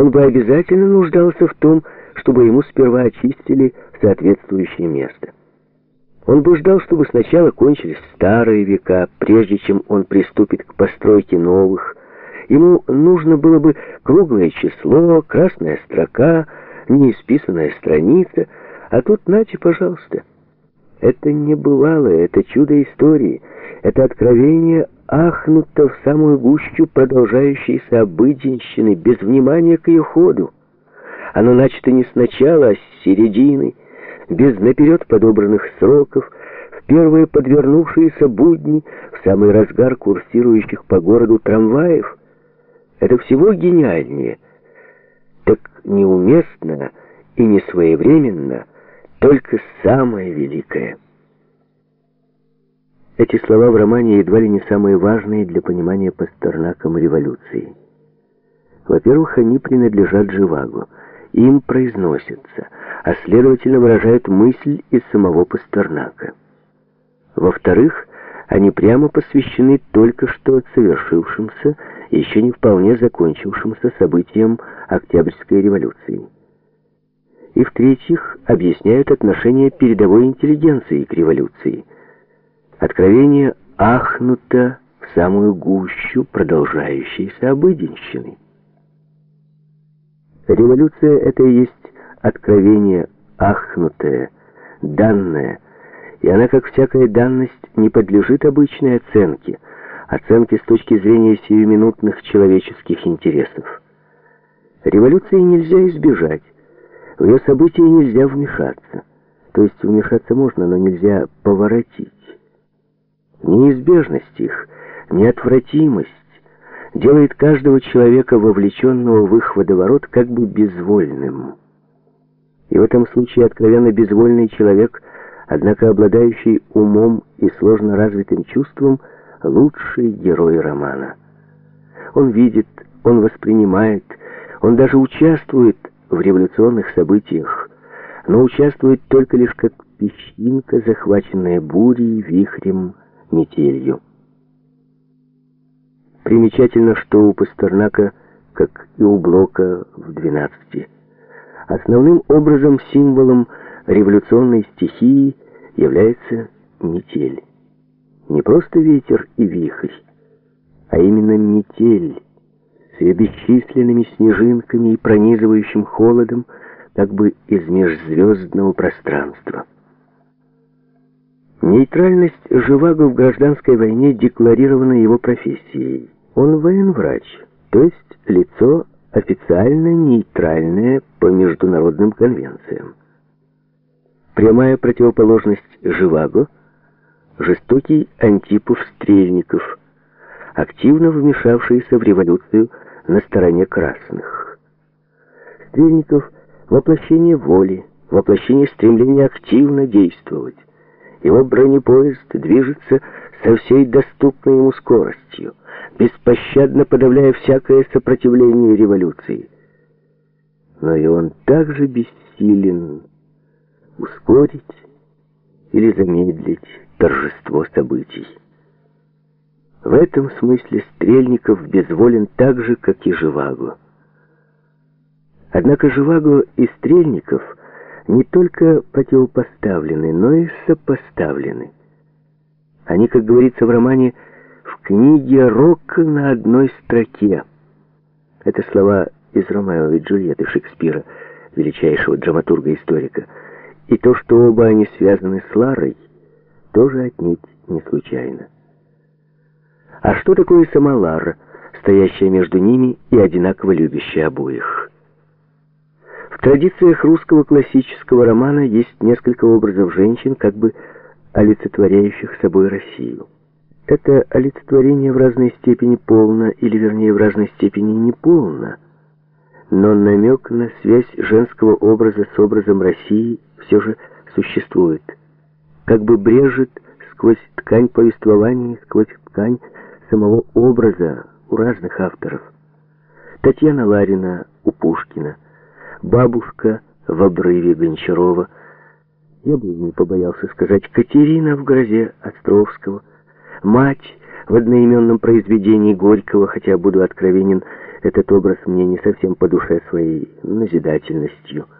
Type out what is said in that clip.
он бы обязательно нуждался в том, чтобы ему сперва очистили соответствующее место. Он бы ждал, чтобы сначала кончились старые века, прежде чем он приступит к постройке новых. Ему нужно было бы круглое число, красная строка, неисписанная страница, а тут нате, пожалуйста. Это не бывало, это чудо истории, это откровение ахнуто в самую гущу продолжающейся обыденщины, без внимания к ее ходу. Оно начато не сначала, а с середины, без наперед подобранных сроков, в первые подвернувшиеся будни, в самый разгар курсирующих по городу трамваев. Это всего гениальнее. Так неуместно и не своевременно, только самое великое. Эти слова в романе едва ли не самые важные для понимания Пастернаком революции. Во-первых, они принадлежат Живаго, им произносятся, а следовательно выражают мысль из самого Пастернака. Во-вторых, они прямо посвящены только что совершившимся, еще не вполне закончившимся событиям Октябрьской революции. И в-третьих, объясняют отношение передовой интеллигенции к революции – Откровение ахнуто в самую гущу продолжающейся обыденщины. Революция — это и есть откровение ахнутое, данное, и она, как всякая данность, не подлежит обычной оценке, оценке с точки зрения сиюминутных человеческих интересов. Революции нельзя избежать, в ее события нельзя вмешаться. То есть вмешаться можно, но нельзя поворотить. Неизбежность их, неотвратимость делает каждого человека, вовлеченного в их водоворот, как бы безвольным. И в этом случае откровенно безвольный человек, однако обладающий умом и сложно развитым чувством, лучший герой романа. Он видит, он воспринимает, он даже участвует в революционных событиях, но участвует только лишь как песчинка, захваченная бурей, вихрем, метелью. Примечательно, что у Пастернака, как и у Блока в «12», основным образом символом революционной стихии является метель. Не просто ветер и вихрь, а именно метель с ее бесчисленными снежинками и пронизывающим холодом, как бы из межзвездного пространства. Нейтральность Живаго в гражданской войне декларирована его профессией. Он военврач, то есть лицо официально нейтральное по международным конвенциям. Прямая противоположность Живаго – жестокий Антипов Стрельников, активно вмешавшийся в революцию на стороне красных. Стрельников – воплощение воли, воплощение стремления активно действовать. Его бронепоезд движется со всей доступной ему скоростью, беспощадно подавляя всякое сопротивление революции. Но и он также бессилен ускорить или замедлить торжество событий. В этом смысле Стрельников безволен так же, как и Живаго. Однако Живаго и Стрельников – не только противопоставлены, но и сопоставлены. Они, как говорится в романе, в книге Рока на одной строке. Это слова из Ромео и Джульетты Шекспира, величайшего драматурга-историка. И то, что оба они связаны с Ларой, тоже отнюдь не случайно. А что такое сама Лара, стоящая между ними и одинаково любящая обоих? В традициях русского классического романа есть несколько образов женщин, как бы олицетворяющих собой Россию. Это олицетворение в разной степени полно, или вернее в разной степени неполно, но намек на связь женского образа с образом России все же существует. Как бы брежет сквозь ткань повествования, сквозь ткань самого образа у разных авторов. Татьяна Ларина у Пушкина – бабушка в обрыве Гончарова. Я бы не побоялся сказать Катерина в грозе Островского, мать В одноименном произведении Горького, хотя буду откровенен, этот образ мне не совсем по душе своей назидательностью –